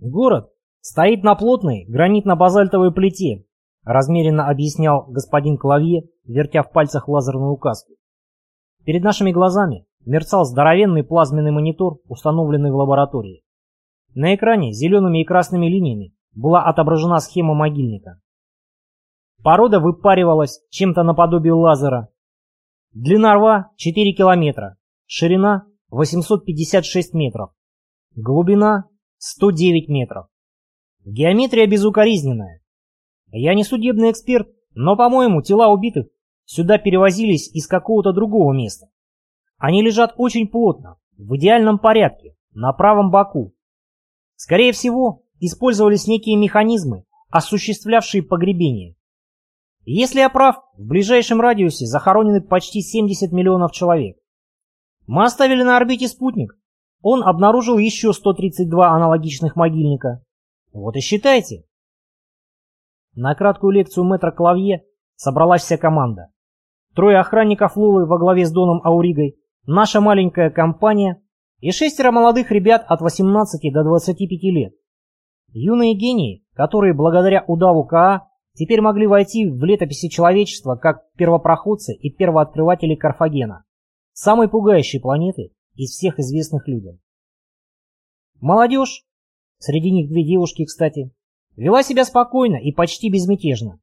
Город стоит на плотной гранитно-базальтовой плите, размеренно объяснял господин Клавье, вертя в пальцах лазерную указку. Перед нашими глазами мерцал здоровенный плазменный монитор, установленный в лаборатории. На экране зелеными и красными линиями была отображена схема могильника. Порода выпаривалась чем-то наподобие лазера. Длина рва 4 километра, ширина 856 метров, глубина 109 метров. Геометрия безукоризненная. Я не судебный эксперт, но, по-моему, тела убитых сюда перевозились из какого-то другого места. Они лежат очень плотно, в идеальном порядке, на правом боку. Скорее всего, использовались некие механизмы, осуществлявшие погребение. Если я прав, в ближайшем радиусе захоронены почти 70 миллионов человек. Мы оставили на орбите спутник. Он обнаружил еще 132 аналогичных могильника. Вот и считайте. На краткую лекцию мэтра Клавье собралась вся команда. Трое охранников Лулы во главе с Доном Ауригой, наша маленькая компания и шестеро молодых ребят от 18 до 25 лет. Юные гении, которые благодаря удаву КА теперь могли войти в летописи человечества как первопроходцы и первооткрыватели Карфагена, самой пугающей планеты из всех известных людям. Молодежь, среди них две девушки, кстати, вела себя спокойно и почти безмятежно.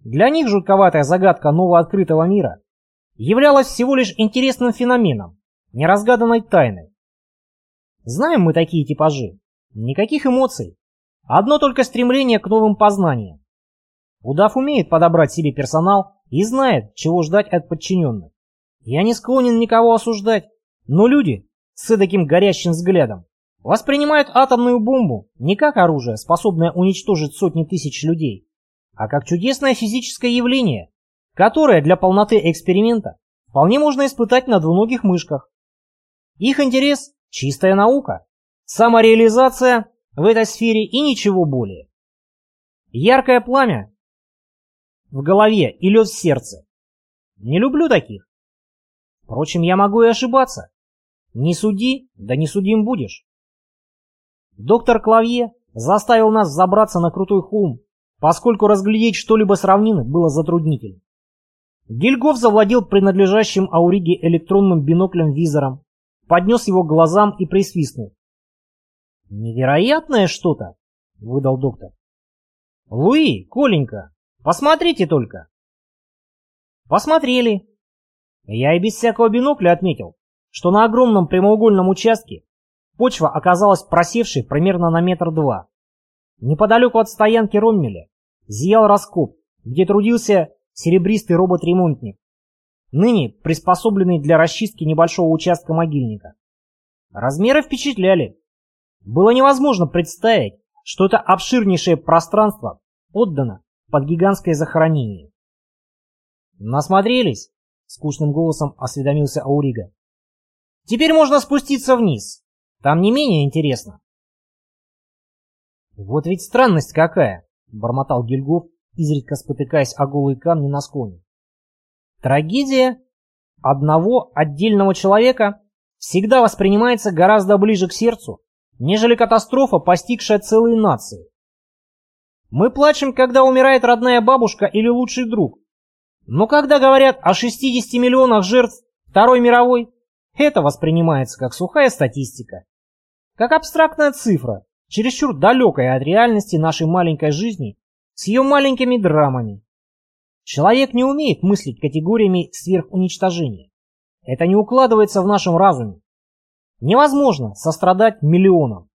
Для них жутковатая загадка новооткрытого мира являлась всего лишь интересным феноменом, неразгаданной тайной. Знаем мы такие типажи. Никаких эмоций. Одно только стремление к новым познаниям. Удав умеет подобрать себе персонал и знает, чего ждать от подчиненных. Я не склонен никого осуждать, но люди с таким горящим взглядом воспринимают атомную бомбу не как оружие, способное уничтожить сотни тысяч людей, а как чудесное физическое явление, которое для полноты эксперимента вполне можно испытать на двуногих мышках. Их интерес – чистая наука, самореализация в этой сфере и ничего более. Яркое пламя в голове и лед в сердце. Не люблю таких. Впрочем, я могу и ошибаться. Не суди, да не судим будешь. Доктор Клавье заставил нас забраться на крутой холм, поскольку разглядеть что-либо с равнины было затруднительно. Гильгоф завладел принадлежащим Ауриге электронным биноклем-визором, поднес его к глазам и присвистнул. «Невероятное что-то!» — выдал доктор. «Луи, Коленька, посмотрите только!» Посмотрели. Я и без всякого бинокля отметил, что на огромном прямоугольном участке почва оказалась просевшей примерно на метр два. Неподалеку от стоянки Роммеля зиял раскоп, где трудился серебристый робот-ремонтник, ныне приспособленный для расчистки небольшого участка могильника. Размеры впечатляли. Было невозможно представить, что это обширнейшее пространство отдано под гигантское захоронение. «Насмотрелись?» — скучным голосом осведомился Аурига. «Теперь можно спуститься вниз. Там не менее интересно». «Вот ведь странность какая!» — бормотал Гильгоф, изредка спотыкаясь о голые камни на склоне. «Трагедия одного отдельного человека всегда воспринимается гораздо ближе к сердцу, нежели катастрофа, постигшая целые нации. Мы плачем, когда умирает родная бабушка или лучший друг. Но когда говорят о 60 миллионах жертв Второй мировой, это воспринимается как сухая статистика, как абстрактная цифра, чересчур далекая от реальности нашей маленькой жизни с ее маленькими драмами. Человек не умеет мыслить категориями сверхуничтожения. Это не укладывается в нашем разуме. Невозможно сострадать миллионам.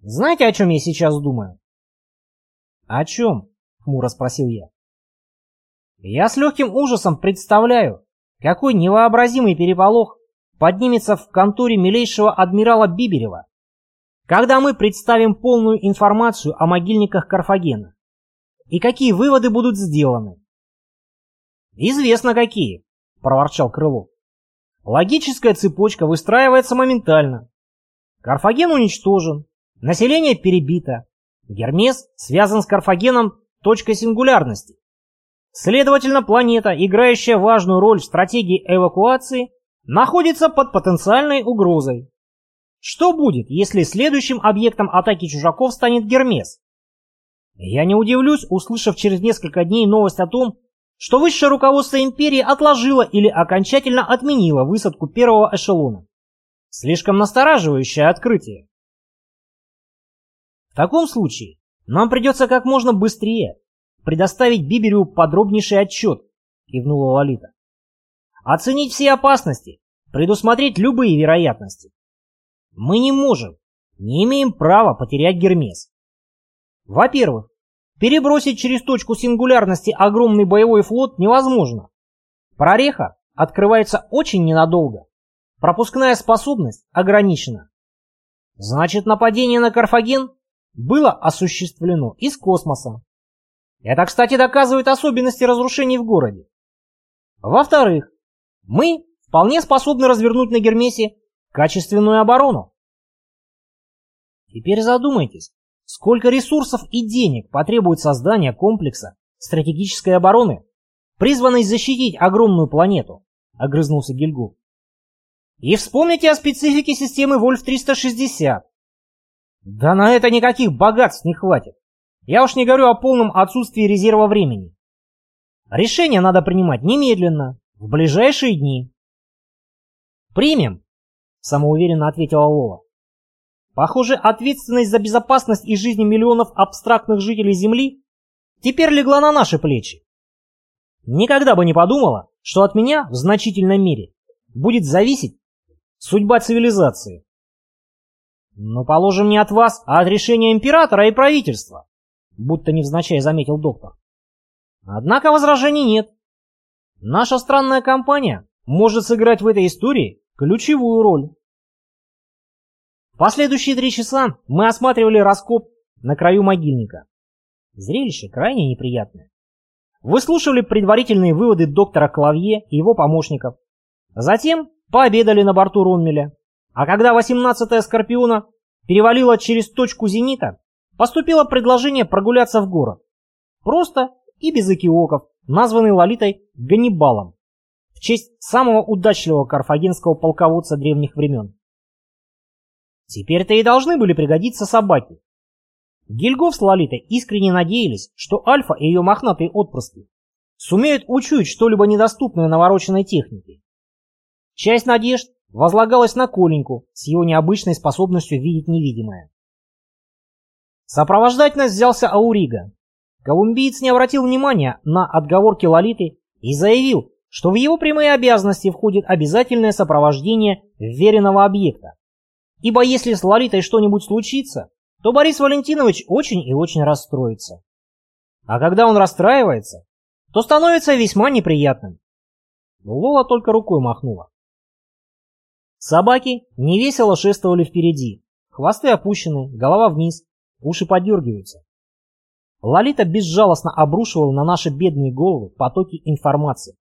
Знаете, о чем я сейчас думаю? О чем? Хмуро спросил я. Я с легким ужасом представляю, какой невообразимый переполох поднимется в конторе милейшего адмирала Биберева, когда мы представим полную информацию о могильниках Карфагена, и какие выводы будут сделаны. «Известно какие», — проворчал Крылов. «Логическая цепочка выстраивается моментально. Карфаген уничтожен, население перебито, Гермес связан с Карфагеном точкой сингулярности. Следовательно, планета, играющая важную роль в стратегии эвакуации, находится под потенциальной угрозой. что будет, если следующим объектом атаки чужаков станет Гермес? Я не удивлюсь, услышав через несколько дней новость о том, что высшее руководство империи отложило или окончательно отменило высадку первого эшелона. Слишком настораживающее открытие. В таком случае нам придется как можно быстрее предоставить Биберю подробнейший отчет, кивнула Лолита. Оценить все опасности, предусмотреть любые вероятности. Мы не можем, не имеем права потерять Гермес. Во-первых, перебросить через точку сингулярности огромный боевой флот невозможно. Прореха открывается очень ненадолго. Пропускная способность ограничена. Значит, нападение на Карфаген было осуществлено из космоса. Это, кстати, доказывает особенности разрушений в городе. Во-вторых, мы вполне способны развернуть на Гермесе качественную оборону. Теперь задумайтесь, сколько ресурсов и денег потребует создание комплекса стратегической обороны, призванной защитить огромную планету, огрызнулся Гильгу. И вспомните о специфике системы Вольф-360. Да на это никаких богатств не хватит. Я уж не говорю о полном отсутствии резерва времени. Решение надо принимать немедленно, в ближайшие дни. Примем, самоуверенно ответила Лола. Похоже, ответственность за безопасность и жизни миллионов абстрактных жителей Земли теперь легла на наши плечи. Никогда бы не подумала, что от меня в значительной мере будет зависеть судьба цивилизации. Но положим не от вас, а от решения императора и правительства, будто невзначай заметил доктор. Однако возражений нет. Наша странная компания может сыграть в этой истории ключевую роль. Последующие три часа мы осматривали раскоп на краю могильника. Зрелище крайне неприятное. Выслушивали предварительные выводы доктора Клавье и его помощников. Затем пообедали на борту Ронмеля. А когда 18-я Скорпиона перевалила через точку зенита, поступило предложение прогуляться в город. Просто и без экиоков, названный Лолитой Ганнибалом, в честь самого удачливого карфагенского полководца древних времен. Теперь-то и должны были пригодиться собаки. Гильгоф с Лолитой искренне надеялись, что Альфа и ее мохнатые отпрыски сумеют учуять что-либо недоступное навороченной технике. Часть надежд возлагалась на Коленьку с его необычной способностью видеть невидимое. Сопровождать нас взялся Аурига. Колумбиец не обратил внимания на отговорки Лолиты и заявил, что в его прямые обязанности входит обязательное сопровождение веренного объекта. Ибо если с Лолитой что-нибудь случится, то Борис Валентинович очень и очень расстроится. А когда он расстраивается, то становится весьма неприятным. Лола только рукой махнула. Собаки невесело шествовали впереди, хвосты опущены, голова вниз, уши подергиваются. Лолита безжалостно обрушивала на наши бедные головы потоки информации.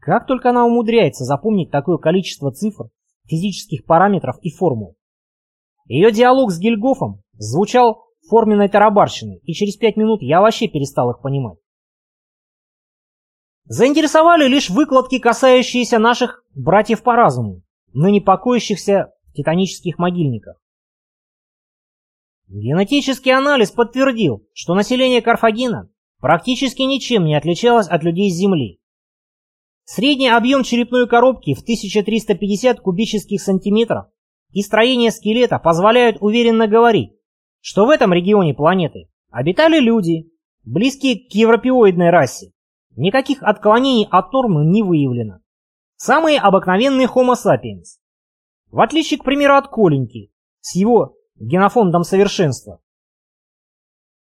Как только она умудряется запомнить такое количество цифр, физических параметров и формул. Ее диалог с Гильгофом звучал форменной тарабарщиной, и через пять минут я вообще перестал их понимать. Заинтересовали лишь выкладки, касающиеся наших братьев по разуму, ныне покоящихся в титанических могильниках. Генетический анализ подтвердил, что население Карфагена практически ничем не отличалось от людей с Земли. Средний объем черепной коробки в 1350 кубических сантиметров и строение скелета позволяют уверенно говорить, что в этом регионе планеты обитали люди, близкие к европеоидной расе. Никаких отклонений от нормы не выявлено. Самые обыкновенные Homo sapiens. В отличие, к примеру, от Коленьки, с его генофондом совершенства.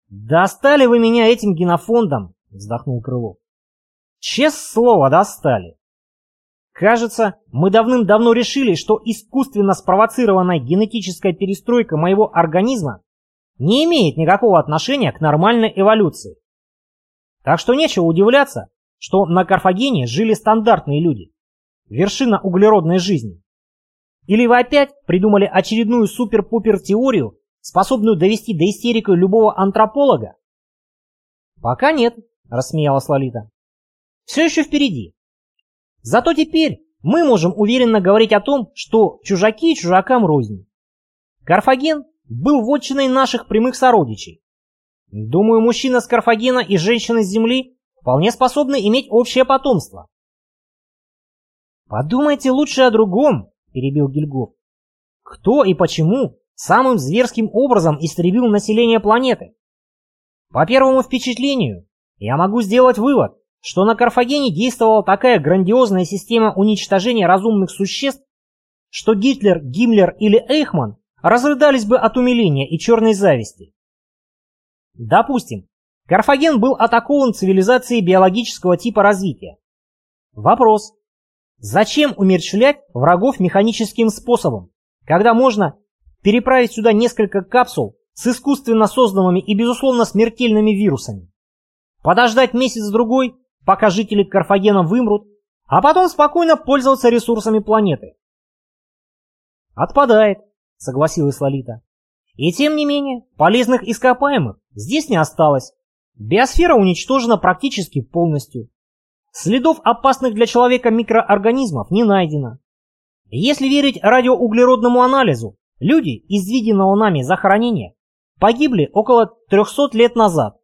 «Достали вы меня этим генофондом!» — вздохнул Крылов. «Честное слово, достали. Кажется, мы давным-давно решили, что искусственно спровоцированная генетическая перестройка моего организма не имеет никакого отношения к нормальной эволюции. Так что нечего удивляться, что на Карфагене жили стандартные люди. Вершина углеродной жизни. Или вы опять придумали очередную супер-пупер теорию, способную довести до истерики любого антрополога? Пока нет, рассмеялась Лолита. Все еще впереди. Зато теперь мы можем уверенно говорить о том, что чужаки чужакам рознь, Карфаген был вотчиной наших прямых сородичей. Думаю, мужчина с Карфагена и женщина с Земли вполне способны иметь общее потомство. «Подумайте лучше о другом», — перебил Гильгоф. «Кто и почему самым зверским образом истребил население планеты? По первому впечатлению, я могу сделать вывод, что на Карфагене действовала такая грандиозная система уничтожения разумных существ, что Гитлер, Гиммлер или Эйхман разрыдались бы от умиления и черной зависти. Допустим, Карфаген был атакован цивилизацией биологического типа развития. Вопрос. Зачем умерщвлять врагов механическим способом, когда можно переправить сюда несколько капсул с искусственно созданными и, безусловно, смертельными вирусами? Подождать месяц-другой, пока жители Карфагена вымрут, а потом спокойно пользоваться ресурсами планеты. «Отпадает», — согласилась Лолита. «И тем не менее, полезных ископаемых здесь не осталось. Биосфера уничтожена практически полностью. Следов опасных для человека микроорганизмов не найдено. Если верить радиоуглеродному анализу, люди из виденного нами захоронения погибли около 300 лет назад.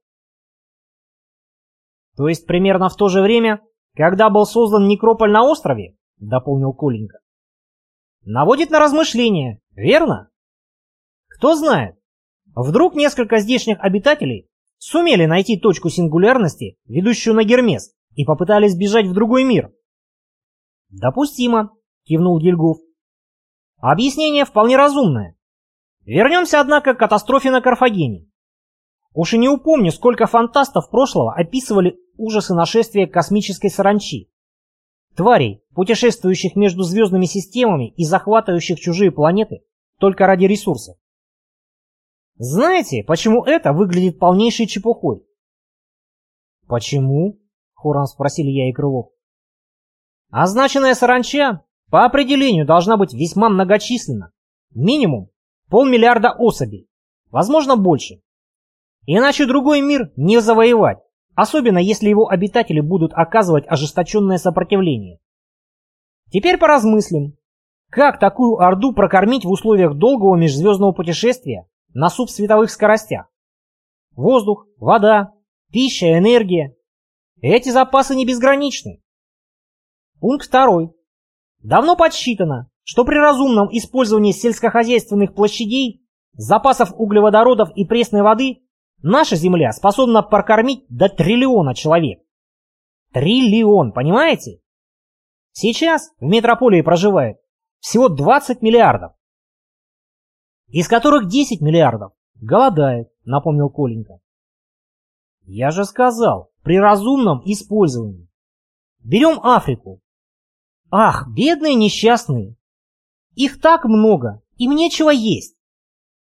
То есть примерно в то же время, когда был создан некрополь на острове, дополнил Коленька. Наводит на размышления, верно? Кто знает, вдруг несколько здешних обитателей сумели найти точку сингулярности, ведущую на Гермес, и попытались бежать в другой мир. Допустимо, кивнул Гильгоф. Объяснение вполне разумное. Вернемся, однако, к катастрофе на Карфагене. Уж и не упомню, сколько фантастов прошлого описывали ужасы нашествия космической саранчи. Тварей, путешествующих между звездными системами и захватывающих чужие планеты только ради ресурсов. Знаете, почему это выглядит полнейшей чепухой? Почему? Хором спросили я и Крылов. Означенная саранча по определению должна быть весьма многочисленна. Минимум полмиллиарда особей, возможно больше. Иначе другой мир не завоевать, особенно если его обитатели будут оказывать ожесточенное сопротивление. Теперь поразмыслим, как такую орду прокормить в условиях долгого межзвездного путешествия на субсветовых скоростях? Воздух, вода, пища, энергия. Эти запасы не безграничны. Пункт второй. Давно подсчитано, что при разумном использовании сельскохозяйственных площадей, запасов углеводородов и пресной воды Наша Земля способна прокормить до триллиона человек. Триллион, понимаете? Сейчас в метрополии проживает всего 20 миллиардов, из которых 10 миллиардов голодает, напомнил Коленька. Я же сказал, при разумном использовании. Берем Африку. Ах, бедные несчастные. Их так много, им нечего есть.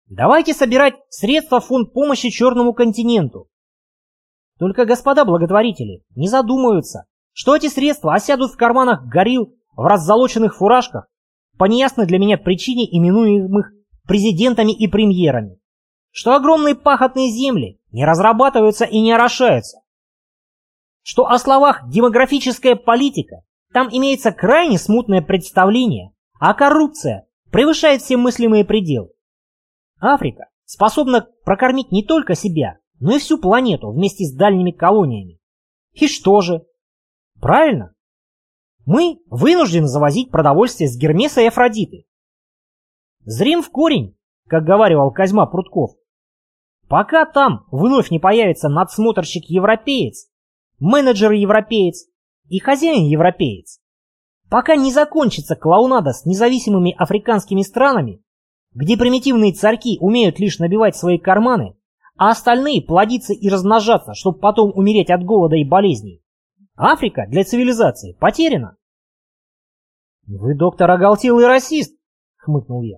Давайте собирать средства фонд помощи Черному континенту. Только господа благотворители не задумаются, что эти средства осядут в карманах горил в раззолоченных фуражках по неясной для меня причине именуемых президентами и премьерами, что огромные пахотные земли не разрабатываются и не орошаются, что о словах «демографическая политика» там имеется крайне смутное представление, а коррупция превышает все мыслимые пределы. Африка способна прокормить не только себя, но и всю планету вместе с дальними колониями. И что же? Правильно. Мы вынуждены завозить продовольствие с Гермеса и Афродиты. Зрим в корень, как говаривал Козьма Прутков. Пока там вновь не появится надсмотрщик-европеец, менеджер-европеец и хозяин-европеец, пока не закончится клоунада с независимыми африканскими странами, где примитивные царьки умеют лишь набивать свои карманы, а остальные плодиться и размножаться, чтобы потом умереть от голода и болезней. Африка для цивилизации потеряна. «Вы, доктор, оголтелый расист!» — хмыкнул я.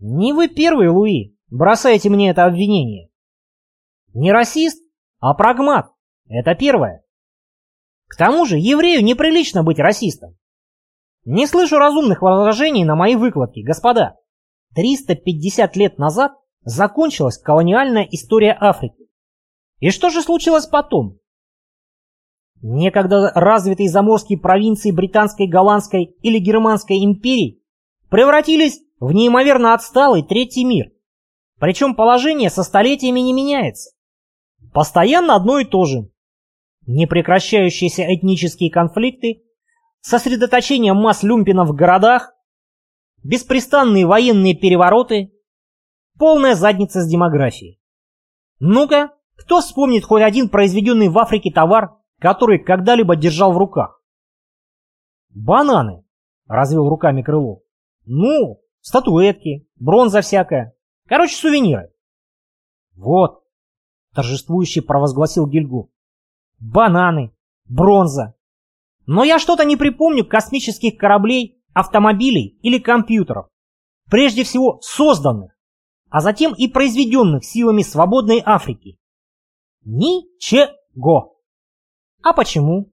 «Не вы первый, Луи, бросаете мне это обвинение. Не расист, а прагмат. Это первое. К тому же еврею неприлично быть расистом. Не слышу разумных возражений на мои выкладки, господа. 350 лет назад закончилась колониальная история Африки. И что же случилось потом? Некогда развитые заморские провинции Британской, Голландской или Германской империй превратились в неимоверно отсталый третий мир. Причем положение со столетиями не меняется. Постоянно одно и то же. Непрекращающиеся этнические конфликты, сосредоточение масс люмпинов в городах, беспрестанные военные перевороты, полная задница с демографией. Ну-ка, кто вспомнит хоть один произведенный в Африке товар, который когда-либо держал в руках? «Бананы», — развел руками Крылов. «Ну, статуэтки, бронза всякая. Короче, сувениры». «Вот», — торжествующе провозгласил Гильгу. «Бананы, бронза. Но я что-то не припомню космических кораблей, автомобилей или компьютеров, прежде всего созданных, а затем и произведенных силами свободной Африки. Ничего. А почему?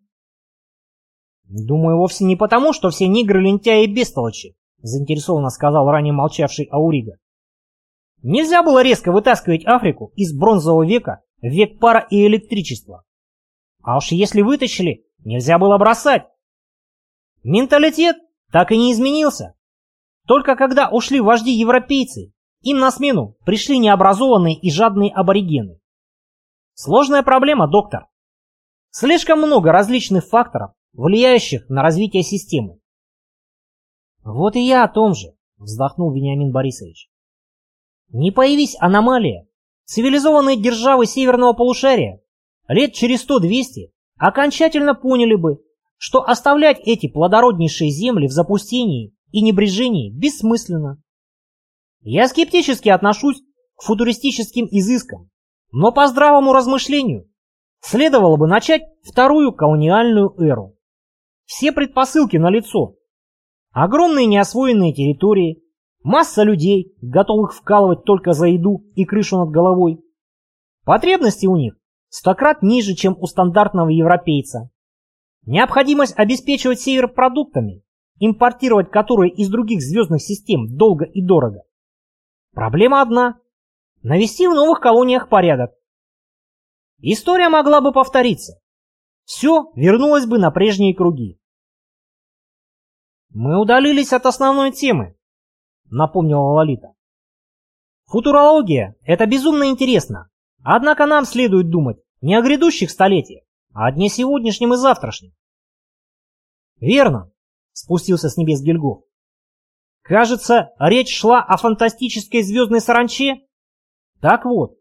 Думаю, вовсе не потому, что все негры лентяи и бестолочи, заинтересованно сказал ранее молчавший Аурига. Нельзя было резко вытаскивать Африку из бронзового века в век пара и электричества. А уж если вытащили, нельзя было бросать. Менталитет так и не изменился. Только когда ушли вожди европейцы, им на смену пришли необразованные и жадные аборигены. Сложная проблема, доктор. Слишком много различных факторов, влияющих на развитие системы. Вот и я о том же, вздохнул Вениамин Борисович. Не появись аномалия, цивилизованные державы северного полушария лет через 100-200 окончательно поняли бы, что оставлять эти плодороднейшие земли в запустении и небрежении бессмысленно. Я скептически отношусь к футуристическим изыскам, но по здравому размышлению следовало бы начать вторую колониальную эру. Все предпосылки налицо. Огромные неосвоенные территории, масса людей, готовых вкалывать только за еду и крышу над головой. Потребности у них стократ ниже, чем у стандартного европейца. Необходимость обеспечивать север продуктами, импортировать которые из других звездных систем долго и дорого. Проблема одна – навести в новых колониях порядок. История могла бы повториться. Все вернулось бы на прежние круги. «Мы удалились от основной темы», — напомнила Лолита. «Футурология — это безумно интересно, однако нам следует думать не о грядущих столетиях, а о дне сегодняшнем и завтрашнем». «Верно», — спустился с небес Гильгоф. «Кажется, речь шла о фантастической звездной саранче?» «Так вот,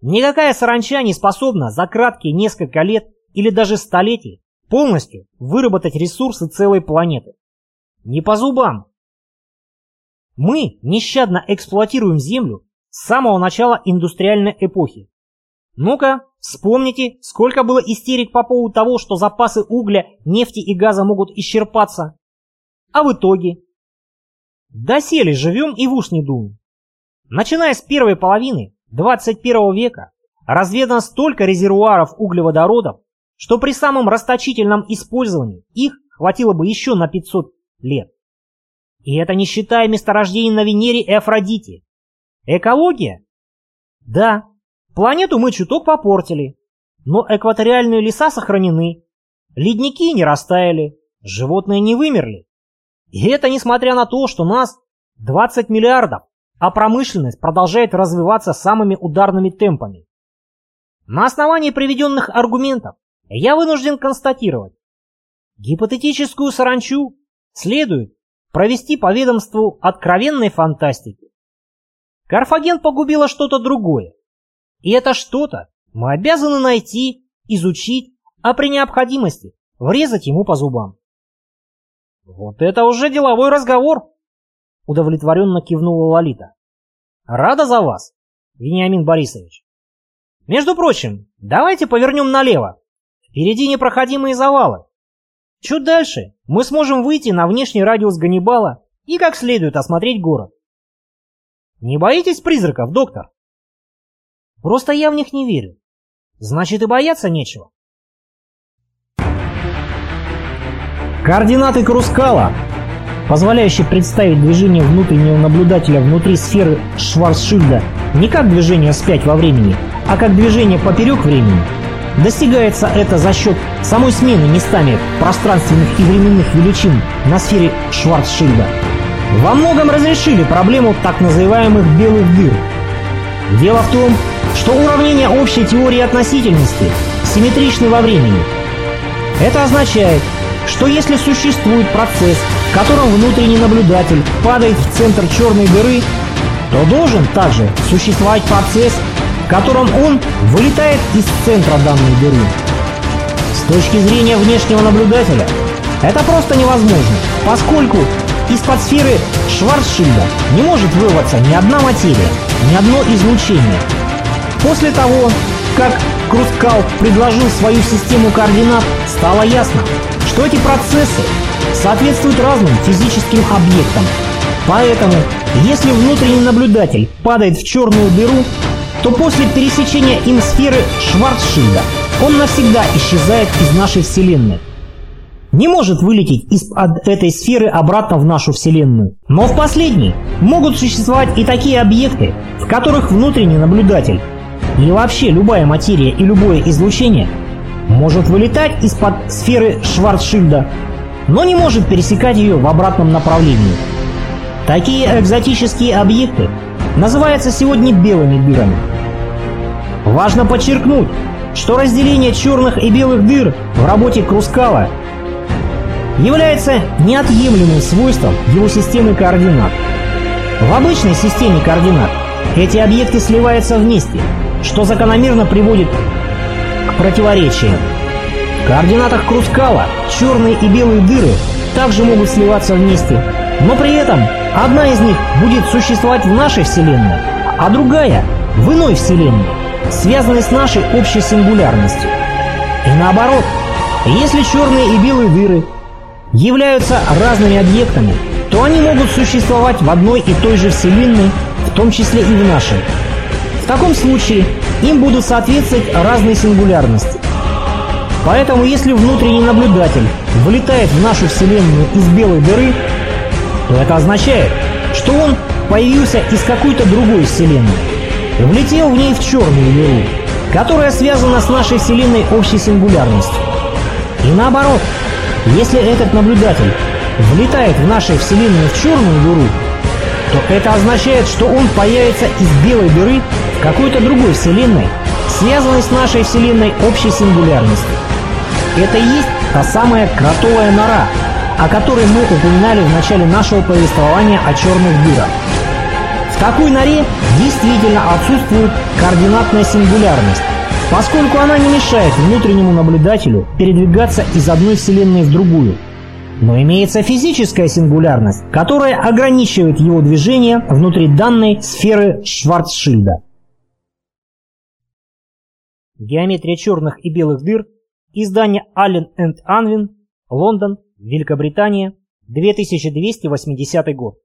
никакая саранча не способна за краткие несколько лет или даже столетий полностью выработать ресурсы целой планеты. Не по зубам. Мы нещадно эксплуатируем Землю с самого начала индустриальной эпохи. Ну-ка, вспомните, сколько было истерик по поводу того, что запасы угля, нефти и газа могут исчерпаться. А в итоге? Досели живем и в уши не дуем. Начиная с первой половины 21 века разведано столько резервуаров углеводородов, что при самом расточительном использовании их хватило бы еще на 500 лет. И это не считая месторождений на Венере и Афродите. Экология? Да, планету мы чуток попортили, но экваториальные леса сохранены, ледники не растаяли, животные не вымерли. И это несмотря на то, что нас 20 миллиардов, а промышленность продолжает развиваться самыми ударными темпами. На основании приведенных аргументов я вынужден констатировать, гипотетическую саранчу следует провести по ведомству откровенной фантастики. Карфаген погубило что-то другое. И это что-то мы обязаны найти, изучить, а при необходимости врезать ему по зубам. Вот это уже деловой разговор, удовлетворенно кивнула Лолита. Рада за вас, Вениамин Борисович. Между прочим, давайте повернем налево. Впереди непроходимые завалы. Чуть дальше мы сможем выйти на внешний радиус Ганнибала и как следует осмотреть город. Не боитесь призраков, доктор? Просто я в них не верю. Значит и бояться нечего. Координаты Крускала, позволяющие представить движение внутреннего наблюдателя внутри сферы Шварцшильда не как движение вспять во времени, а как движение поперек времени, Достигается это за счет самой смены местами пространственных и временных величин на сфере Шварцшильда. во многом разрешили проблему так называемых белых дыр. Дело в том, что уравнение общей теории относительности симметричны во времени. Это означает, что если существует процесс, в котором внутренний наблюдатель падает в центр черной дыры, то должен также существовать процесс, в котором он вылетает из центра данной дыры. С точки зрения внешнего наблюдателя, это просто невозможно, поскольку из-под сферы Шварцшильда не может вырваться ни одна материя, ни одно излучение. После того, как Крускал предложил свою систему координат, стало ясно, что эти процессы соответствуют разным физическим объектам. Поэтому, если внутренний наблюдатель падает в черную дыру, то после пересечения им сферы Шварцшильда он навсегда исчезает из нашей Вселенной. Не может вылететь из-под этой сферы обратно в нашу Вселенную. Но в последней могут существовать и такие объекты, в которых внутренний наблюдатель и вообще любая материя и любое излучение может вылетать из-под сферы Шварцшильда, но не может пересекать ее в обратном направлении. Такие экзотические объекты называются сегодня белыми дырами. Важно подчеркнуть, что разделение черных и белых дыр в работе Крускала является неотъемлемым свойством его системы координат. В обычной системе координат эти объекты сливаются вместе, что закономерно приводит к противоречиям. В координатах Крускала черные и белые дыры также могут сливаться вместе, но при этом одна из них будет существовать в нашей Вселенной, а другая в иной Вселенной связаны с нашей общей сингулярностью. И наоборот, если черные и белые дыры являются разными объектами, то они могут существовать в одной и той же Вселенной, в том числе и в нашей. В таком случае им будут соответствовать разные сингулярности. Поэтому если внутренний наблюдатель вылетает в нашу Вселенную из белой дыры, то это означает, что он появился из какой-то другой Вселенной влетел в ней в черную дыру, которая связана с нашей Вселенной общей сингулярностью. И наоборот, если этот наблюдатель влетает в нашей Вселенной в черную дыру, то это означает, что он появится из белой дыры в какой-то другой Вселенной, связанной с нашей Вселенной общей сингулярностью. Это и есть та самая кротовая нора, о которой мы упоминали в начале нашего повествования о черных дырах. В такой норе действительно отсутствует координатная сингулярность, поскольку она не мешает внутреннему наблюдателю передвигаться из одной вселенной в другую. Но имеется физическая сингулярность, которая ограничивает его движение внутри данной сферы Шварцшильда. Геометрия черных и белых дыр. Издание Allen and Unwin. Лондон. Великобритания. 2280 год.